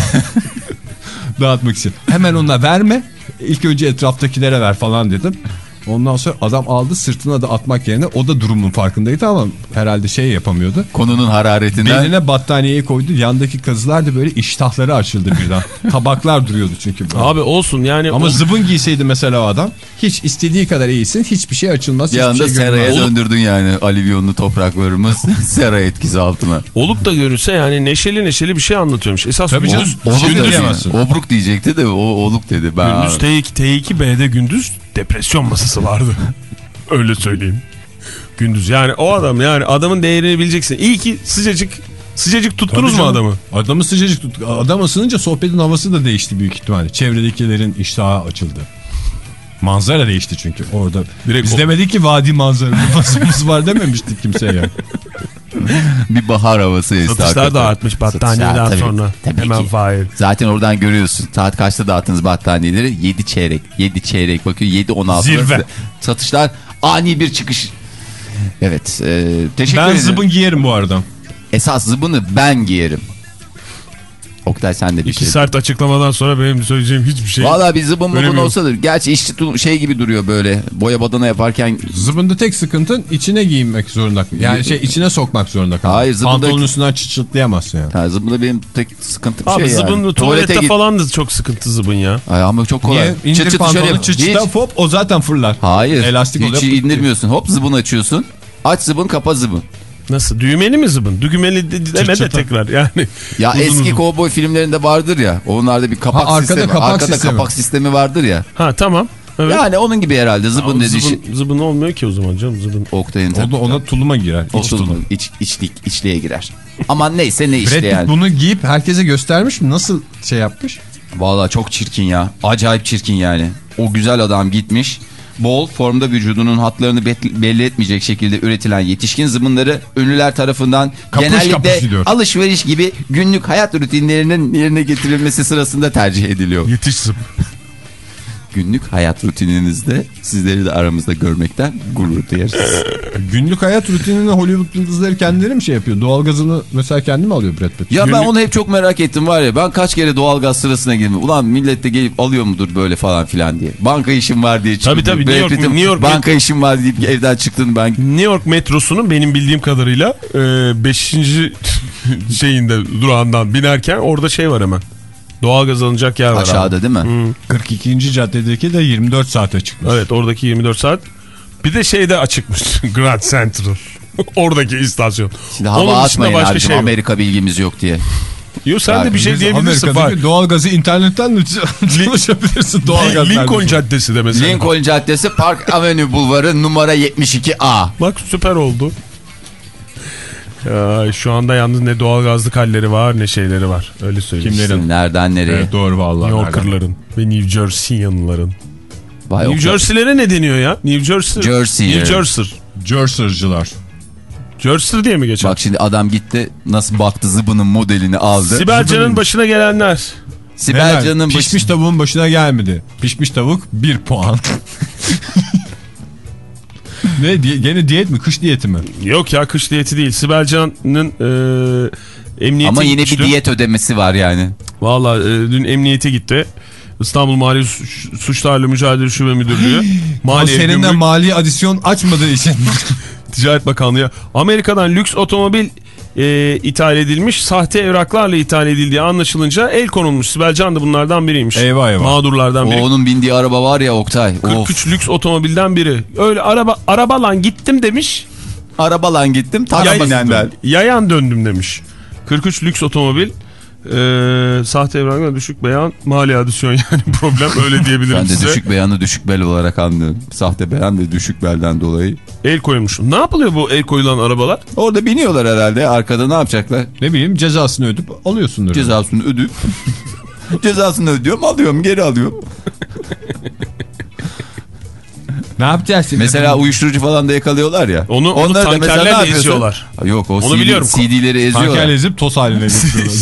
dağıtmak için. Hemen ona verme ilk önce etraftakilere ver falan dedim. Ondan sonra adam aldı sırtına da atmak yerine o da durumun farkındaydı ama herhalde şey yapamıyordu.
Konunun hararetinden.
Beline battaniyeyi koydu. Yandaki kızlar da böyle iştahları açıldı birden. Tabaklar duruyordu çünkü. böyle.
Abi olsun yani.
Ama
o-
zıbın giyseydi mesela o adam hiç istediği kadar eğilsin hiçbir şey açılmaz.
Bir anda
şey
seraya döndürdün yani alivyonlu topraklarımız sera etkisi altına.
Oluk da görünse yani neşeli neşeli bir şey anlatıyormuş. Esas
Tabii canım.
dedi.
diyemezsin.
Obruk diyecekti de o oluk dedi. Ben
gündüz T2, T2B'de gündüz depresyon masası vardı. Öyle söyleyeyim. Gündüz yani o adam yani adamın değerini bileceksin. İyi ki sıcacık sıcacık tuttunuz mu adamı?
Adamı sıcacık tut. Adam ısınınca sohbetin havası da değişti büyük ihtimalle. Çevredekilerin iştahı açıldı. Manzara değişti çünkü orada.
Direkt
Biz
o-
demedik ki vadi manzaramız var dememiştik kimseye ya.
Bir bahar havası esti
Satışlar
hakikaten.
da artmış battaniyeden
Satışlar, tabii,
sonra.
tabii
Hemen
ki.
Fahir.
Zaten oradan görüyorsun. Saat kaçta dağıttınız battaniyeleri? 7 çeyrek. 7 çeyrek bakıyor. 7 16.
Zirve.
Satışlar ani bir çıkış. Evet. E, teşekkür
Ben
ederim.
zıbın giyerim bu arada.
Esas zıbını ben giyerim. Oktay sen de bir
İki
şey.
sert açıklamadan sonra benim söyleyeceğim hiçbir şey.
Valla bir zıbın
yok.
olsa da. Gerçi işçi şey gibi duruyor böyle. Boya badana yaparken.
Zıbında tek sıkıntın içine giyinmek zorunda. Yani şey içine sokmak zorunda kal.
Hayır, zıbında-
Pantolonun üstünden çıtlayamazsın yani.
Ha, zıbında benim tek sıkıntım
Abi
şey
zıbın
yani.
tuvalette
git-
falan da çok sıkıntı zıbın ya.
Ay ama çok kolay.
Niye? İndir
Çıt çıt
pantolonu çıt çıt
Hiç-
hop o zaten fırlar.
Hayır.
Elastik
hiç
oluyor.
indirmiyorsun. Hop zıbın açıyorsun. Aç zıbın kapa zıbın.
Nasıl? Düğmeli mi zıbın? Düğmeli de- deme de tekrar yani.
Ya
Uzun
eski
uzun.
kovboy filmlerinde vardır ya. Onlarda bir kapak
Ha, arkada
sistemi.
kapak
arkada
sistemi.
kapak sistemi vardır ya.
Ha tamam. Evet.
Yani onun gibi herhalde zıbın
Ama
dediği şey.
zıbın, zıbın olmuyor ki o zaman canım zıbın.
Oktay'ın
O da ona tuluma girer.
O
iç
tulum,
tulum.
iç, içlik, içliğe girer. Aman neyse ne işte yani.
bunu giyip herkese göstermiş mi? Nasıl şey yapmış?
Valla çok çirkin ya. Acayip çirkin yani. O güzel adam gitmiş. Bol formda vücudunun hatlarını belli etmeyecek şekilde üretilen yetişkin zıbınları ünlüler tarafından
Kapış
genellikle
kapış
alışveriş gibi günlük hayat rutinlerinin yerine getirilmesi sırasında tercih ediliyor.
Yetiş zıp.
Günlük hayat rutininizde sizleri de aramızda görmekten gurur duyarız.
Günlük hayat rutinini Hollywood yıldızları kendileri mi şey yapıyor? Doğalgazını mesela kendi mi alıyor Brad Pitt?
Ya ben
Günlük-
onu hep çok merak ettim var ya ben kaç kere doğalgaz sırasına girdim. Ulan millet de gelip alıyor mudur böyle falan filan diye. Banka işim var diye çıktım.
Tabii, tabii,
Brad
New York- New York-
banka işim var deyip evden çıktın ben.
New York metrosunun benim bildiğim kadarıyla 5. şeyinde durağından binerken orada şey var hemen. Doğalgaz alınacak yer var.
Aşağıda
abi.
değil mi?
42. caddedeki de 24 saate çıkmış.
Evet oradaki 24 saat. Bir de şeyde açıkmış Grand Central. Oradaki istasyon.
Şimdi hava
Onun
atmayın
başka
abicim
şey yok.
Amerika bilgimiz yok diye.
Yok sen de
Yani
bir şey diyebilirsin.
Amerika'daki
Fahir.
doğalgazı internetten de çalışabilirsin doğalgaz.
Lincoln. Caddesi de mesela.
Lincoln Caddesi Park Avenue Bulvarı numara 72A.
Bak süper oldu. Ya, şu anda yalnız ne doğalgazlık halleri var ne şeyleri var. Öyle söyleyeyim.
Kimlerin?
Nereden nereye?
Evet, doğru vallahi.
New Yorker'ların ve New Jersey'yanların.
Vay
New. Jersey'lere ne deniyor ya? New Jersey.
Jersey.
New Jersey.
Jersey'cılar.
Jersey diye mi geçer?
Bak şimdi adam gitti nasıl baktı zıbının modelini aldı.
Sibel Can'ın başına gelenler.
Sibel. Can'ın başı-
Pişmiş tavuğun başına gelmedi. Pişmiş tavuk 1 puan. ne gene diyet mi? Kış diyeti mi?
Yok ya kış diyeti değil. Sibel Can'ın e, emniyete
Ama yine
gitmişti.
bir diyet ödemesi var yani.
Valla e, dün emniyete gitti. İstanbul Mali Suç- Suçlarla Mücadele Şube Müdürlüğü. Maliye
Seninle
Gümrük
mali adisyon açmadığı için.
Ticaret Bakanlığı. Amerika'dan lüks otomobil e, ithal edilmiş. Sahte evraklarla ithal edildiği anlaşılınca el konulmuş. Sibel Can da bunlardan biriymiş.
Eyvah eyvah.
Mağdurlardan
O
biri.
onun bindiği araba var ya Oktay. Of.
43 lüks otomobilden biri. Öyle araba arabalan gittim demiş.
Arabalan gittim.
Yayan döndüm demiş. 43 lüks otomobil. E, sahte evrakla düşük beyan mali adisyon yani problem öyle diyebilirim
Ben de
size.
düşük beyanı düşük bel olarak anlıyorum. Sahte beyan da düşük belden dolayı.
El koymuş. Ne yapılıyor bu el koyulan arabalar?
Orada biniyorlar herhalde. Arkada ne yapacaklar?
ne bileyim cezasını ödüp alıyorsundur.
Cezasını ödüp. Cezasını ödüyorum alıyorum geri alıyorum.
Ne yapacağız şimdi?
Mesela uyuşturucu falan da yakalıyorlar ya.
Onu- onu
Onları da mesela
tankerlerle eziyorlar.
Yok o
Onu
CD,
biliyorum.
CD'leri eziyorlar.
Tankerle ezip toz haline getiriyorlar.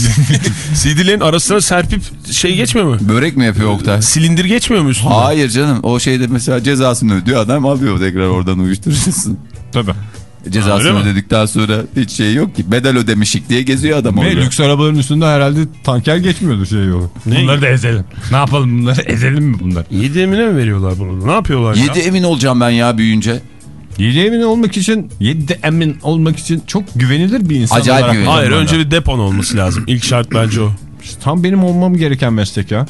CD'lerin arasına serpip şey geçmiyor mu?
Börek mi yapıyor Oktay?
Silindir geçmiyor mu üstüne?
Hayır canım o şeyde mesela cezasını ödüyor adam alıyor tekrar oradan uyuşturucusun.
Tabii.
Öyle
Cezasını
mi?
ödedikten sonra hiç şey yok ki bedel ödemişik diye geziyor adam
Ve
orada.
lüks arabaların üstünde herhalde tanker geçmiyordu şey yok.
Ne?
Bunları da ezelim. Ne yapalım bunları ezelim mi bunlar?
7 emine mi veriyorlar bunu? Ne yapıyorlar ya?
7 emin olacağım ben ya büyüyünce.
Yedi emin olmak için, yedi emin olmak için çok güvenilir bir insan
Acayip
olarak.
güvenilir.
Hayır önce bir depon olması lazım. İlk şart bence o.
Tam benim olmam gereken meslek ya.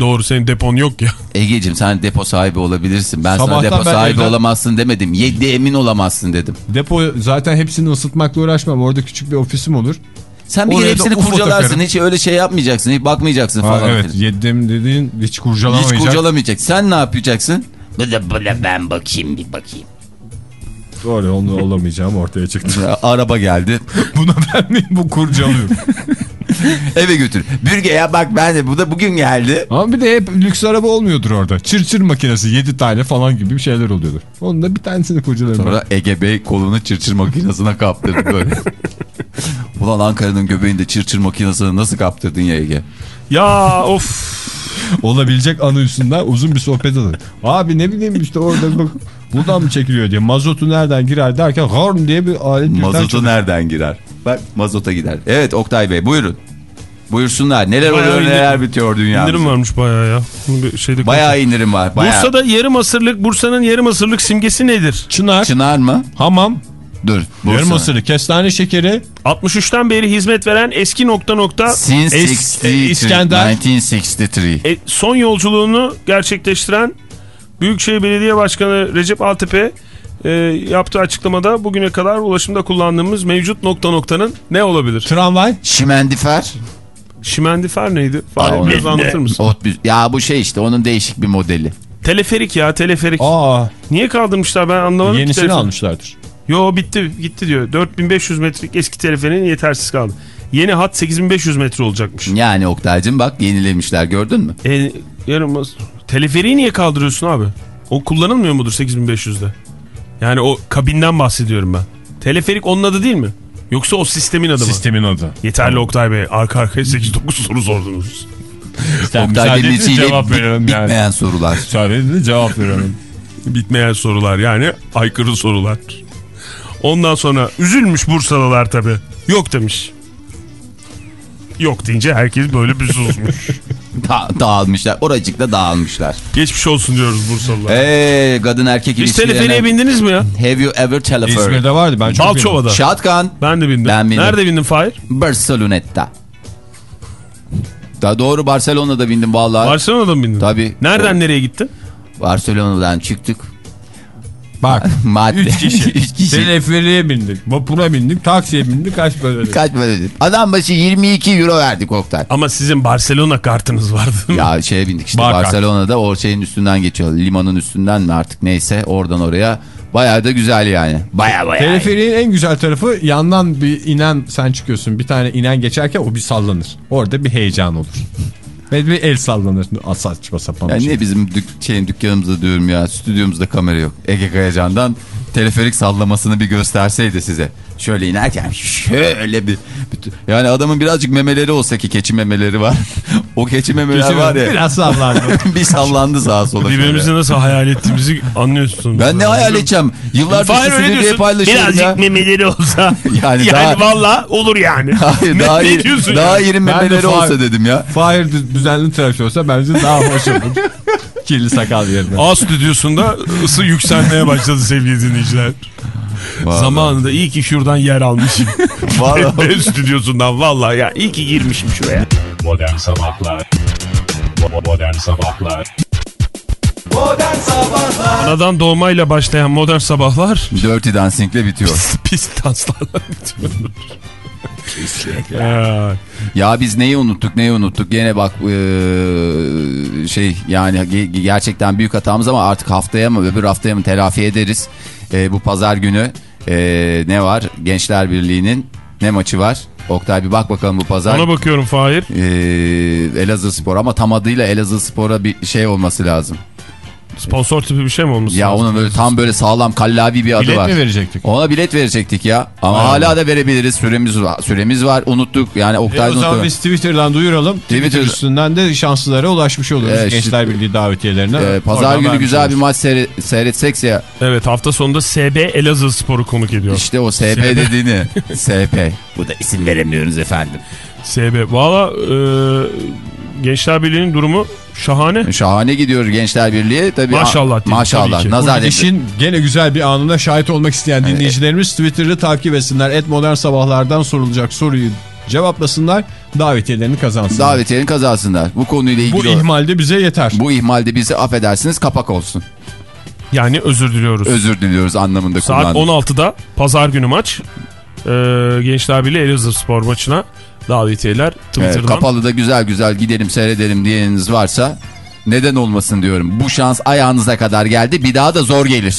Doğru senin depon yok ya.
Egeciğim sen depo sahibi olabilirsin. Ben sana
Sabahtan
depo
ben
sahibi
evden-
olamazsın demedim. 7 emin olamazsın dedim.
Depo zaten hepsini ısıtmakla uğraşmam. Orada küçük bir ofisim olur.
Sen bir kere hepsini kurcalarsın.
takarım.
Hiç öyle şey yapmayacaksın. Hiç bakmayacaksın
Ha,
falan.
evet
filan.
yedi emin dediğin hiç
Hiç
kurcalamayacak.
kurcalamayacak. Sen ne yapacaksın? Bu da bu da ben bakayım bir bakayım.
Doğru onu olamayacağım ortaya çıktı.
Araba geldi.
Buna ben miyim bu kurcalıyor?
Eve götür. Bürge ya bak ben de bu da bugün geldi.
Ama bir de hep lüks araba olmuyordur orada. Çır çır makinesi 7 tane falan gibi bir şeyler oluyordur. Onun da bir tanesini kurcalarım.
Sonra Ege Bey kolunu çırçır makinesine kaptırdı böyle. Ulan Ankara'nın göbeğinde çırçır makinesine nasıl kaptırdın ya Ege?
Ya of.
Olabilecek anı üstünden uzun bir sohbet alır. Abi ne bileyim işte orada bak buradan mı çekiliyor diye. Mazotu nereden girer derken horn diye bir alet
Mazotu nereden girer? Bak mazota gider. Evet Oktay Bey buyurun. Buyursunlar. Neler
Bayağı
oluyor
indirim-
neler bitiyor dünyamızda.
İndirim varmış bayağı ya. Bir şeyde
Bayağı indirim var. Bayağı.
Bursa'da yarım asırlık Bursa'nın yarım asırlık simgesi nedir?
Çınar,
Çınar mı?
hamam,
Dur.
yarım
Bursa.
asırı, kestane şekeri,
63'ten beri hizmet veren eski nokta nokta
Since
Es-
63,
İskender.
1963.
e, son yolculuğunu gerçekleştiren Büyükşehir Belediye Başkanı Recep Altepe e, yaptığı açıklamada bugüne kadar ulaşımda kullandığımız mevcut nokta noktanın ne olabilir?
tramvay,
Şimendifer.
Şimendifer neydi? Fahri
Aa,
biraz anlatır mısın?
Ot Ya bu şey işte onun değişik bir modeli.
Teleferik ya teleferik.
aa
Niye kaldırmışlar ben anlamadım. ki
yenisini
teleferik.
almışlardır.
Yo bitti gitti diyor. 4500 metrelik eski teleferin yetersiz kaldı. Yeni hat 8500 metre olacakmış.
Yani Oktay'cım bak yenilemişler gördün mü?
E, yarım teleferiği niye kaldırıyorsun abi? O kullanılmıyor mudur 8500'de? Yani o kabinden bahsediyorum ben. Teleferik onun adı değil mi? Yoksa o sistemin adı mı?
Sistemin adı.
Yeterli Oktay Bey. Arka arkaya 8-9 soru sordunuz.
Oktay
cevap
bit-
yani.
bitmeyen sorular.
Müsaade edin cevap verelim.
Bitmeyen sorular yani aykırı sorular. Ondan sonra üzülmüş Bursalılar tabi. Yok demiş. Yok deyince herkes böyle bir susmuş.
Da dağılmışlar. Oracıkta dağılmışlar.
Geçmiş olsun diyoruz Bursalılar.
Eee kadın erkek
Hiç teleferiğe
ilişkilerine...
bindiniz mi ya?
Have you ever telefer?
İzmir'de vardı ben çok
Balçova'da.
Shotgun.
Ben de bindim.
Ben bindim.
Nerede bindin Fahir?
Barceloneta. Da doğru Barcelona'da bindim vallahi.
Barcelona'da mı bindin?
Tabii.
Nereden nereye gittin?
Barcelona'dan çıktık.
Bak
Madde.
3 kişi.
Üç kişi.
Teleferiğe bindik, vapura bindik, taksiye bindik kaç böyle.
Kaç para ödedik? Adam başı 22 euro verdik Oktay.
Ama sizin Barcelona kartınız vardı.
Ya şeye bindik işte
Bar.
Barcelona'da o şeyin üstünden geçiyor. Limanın üstünden mi artık neyse oradan oraya. Bayağı da güzel yani. Baya baya.
Teleferiğin en güzel tarafı yandan bir inen sen çıkıyorsun bir tane inen geçerken o bir sallanır. Orada bir heyecan olur. Ve bir el sallanır. Saçma sapan
Ya
bir şey.
niye bizim dük şeyin dükkanımızda diyorum ya stüdyomuzda kamera yok. Ege Kayacan'dan teleferik sallamasını bir gösterseydi size. Şöyle inerken şöyle bir bütün- yani adamın birazcık memeleri olsa ki keçi memeleri var. o keçi memeler
Keçi
var ya.
Biraz sallandı.
bir sallandı sağa sola.
Birbirimizi nasıl hayal ettiğimizi anlıyorsunuz.
Ben ne hayal edeceğim? Yıllardır
Fahir öyle diyorsun.
paylaşıyorum
Birazcık
ya.
memeleri olsa.
Yani
yani
daha-
valla olur yani.
Hayır
Ne-
daha,
ne
iyi,
diyorsun
daha
yani?
iri
de
memeleri
Fahir-
olsa dedim ya.
Fahir dü- düzenli tıraş olsa bence daha hoş olur. Kirli sakal yerine.
A stüdyosunda ısı yükselmeye başladı sevgili dinleyiciler.
Vallahi.
Zamanında iyi ki şuradan yer almışım.
Vallahi.
B stüdyosundan valla ya iyi ki girmişim şuraya.
Modern Sabahlar Modern Sabahlar
Modern Sabahlar
Anadan doğmayla başlayan modern sabahlar
Dirty Dancing'le bitiyor.
pis danslarla bitiyor. Ya,
Ya biz neyi unuttuk neyi unuttuk gene bak eee, şey yani ge- gerçekten büyük hatamız ama artık haftaya mı öbür haftaya mı telafi ederiz. Eee, bu pazar günü eee, ne var Gençler Birliği'nin ne maçı var? Oktay bir bak bakalım bu pazar.
Ona bakıyorum Fahir.
Eee, Elazığ Spor ama tam adıyla Elazığ Spor'a bir şey olması lazım.
Sponsor tipi bir şey mi olmuş?
Ya onun böyle tam böyle sağlam kallavi bir adı
Bilet
var.
mi verecektik?
Ona bilet verecektik ya. Ama hala da verebiliriz. Süremiz var. Süremiz var. Unuttuk. Yani
E
Oktay
o zaman biz Twitter'dan duyuralım. Twitter,
Twitter-
üstünden de şanslılara ulaşmış oluruz.
Evet,
Gençler Birliği davetiyelerine.
Ee, pazar
Oradan
günü güzel bir maç seyre- seyretsek ya.
Evet hafta sonunda SB Elazığ Sporu konuk ediyor.
İşte o SP dediğini. SP. Bu da isim veremiyoruz efendim.
SB. Valla e, Gençler Birliği'nin durumu şahane.
Şahane gidiyor Gençler Birliği. Tabii,
Maşallah diyelim,
Maşallah.
tabii ki.
Nazar
Bu işin gene güzel bir anına şahit olmak isteyen dinleyicilerimiz Twitter'ı takip etsinler. Et Modern Sabahlardan sorulacak soruyu cevaplasınlar. Davetiyelerini kazansınlar.
Davetiyenin kazasınlar. Bu konuyla ilgili.
Bu ihmalde bize yeter.
bu ihmalde bizi affedersiniz kapak olsun.
Yani özür diliyoruz.
Özür diliyoruz anlamında
Saat
kullandım.
16'da pazar günü maç. E, Gençler Birliği Elazığ Spor maçına davetiyeler
Evet,
Twitter'dan.
kapalı da güzel güzel gidelim seyredelim diyeniniz varsa Neden olmasın diyorum. Bu şans ayağınıza kadar geldi. Bir daha da zor gelir.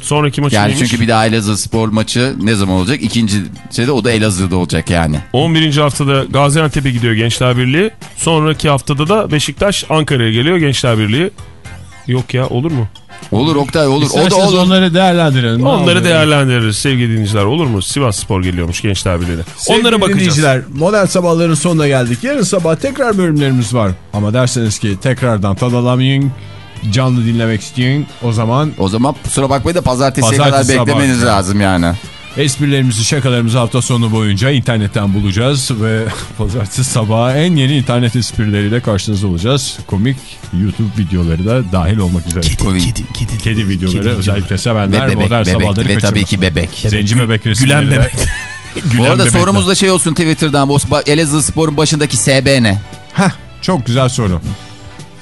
Sonraki maçı
Yani
neymiş?
çünkü bir daha Elazığ spor maçı ne zaman olacak? İkinci şeyde o da Elazığ'da olacak yani.
11. haftada Gaziantep'e gidiyor Gençler Birliği. Sonraki haftada da Beşiktaş Ankara'ya geliyor Gençler Birliği. Yok ya olur mu?
Olur Oktay olur. O da olur.
onları değerlendirelim.
Onları değerlendiririz sevgili dinleyiciler olur mu? Sivas Spor geliyormuş Gençler Birliği'ne.
Sevgili
Onlara bakacağız.
dinleyiciler, modern sabahların sonuna geldik. Yarın sabah tekrar bölümlerimiz var. Ama derseniz ki tekrardan tad alamayın, canlı dinlemek isteyin. O zaman
O zaman kusura bakmayın da pazartesiye
Pazartesi
kadar beklemeniz
sabahı.
lazım yani.
Esprilerimizi, şakalarımızı hafta sonu boyunca internetten bulacağız. Ve pazartesi sabahı en yeni internet esprileriyle karşınızda olacağız. Komik YouTube videoları da dahil olmak üzere.
Kedi,
Kedi videoları özellikle
Ve
sevenler
bebek,
modern
bebek
sabahları
ve tabii ki bebek.
Zenci bebek resimleri.
Gülen bebek.
Bu
Gülen
arada
bebekler.
sorumuz da şey olsun Twitter'dan. Bu Elazığ Spor'un başındaki SB ne?
Heh, çok güzel soru.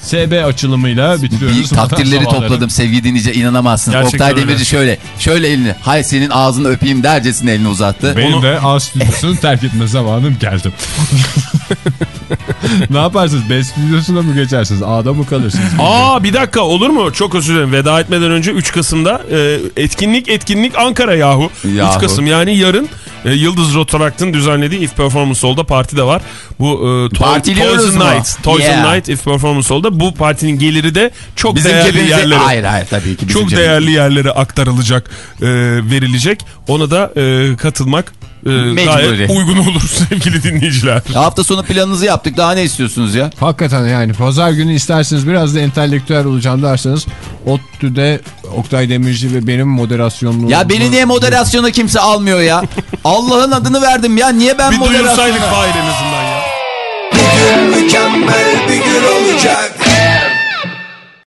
SB açılımıyla bitiriyoruz.
Bir takdirleri topladım sevgili dinleyici inanamazsın.
Gerçekten
Oktay
öyle.
Demirci şöyle şöyle elini hay senin ağzını öpeyim dercesine elini uzattı.
Benim
Onu-
de A stüdyosunu terk etme zamanım geldi. ne yaparsınız? B stüdyosuna mı geçersiniz? A'da mı kalırsınız?
Aa bir dakika olur mu? Çok özür dilerim. Veda etmeden önce 3 Kasım'da e, etkinlik etkinlik Ankara yahu.
Yahu.
3 Kasım yani yarın e, Yıldız Rotarakt'ın düzenlediği If Performance Hall'da parti de var. Bu e,
Partiliyoruz
Toys
mu?
Night. Toys
Yeah.
Night If Performance Hall'da bu partinin geliri de çok
Bizim
değerli
cebimize...
yerlere.
Hayır hayır tabii ki
Çok
cebimize.
değerli yerlere aktarılacak, e, verilecek. Ona da e, katılmak e, gayet uygun olur sevgili dinleyiciler.
Hafta sonu planınızı yaptık daha ne istiyorsunuz ya?
Hakikaten yani pazar günü isterseniz biraz da entelektüel olacağım derseniz ODTÜ'de Oktay Demirci ve benim moderasyonluğum.
Ya beni niye moderasyona kimse almıyor ya? Allah'ın adını verdim ya niye ben
Bir
moderasyona...
duyursaydık Fahir en azından ya.
Bugün mükemmel bir gün olacak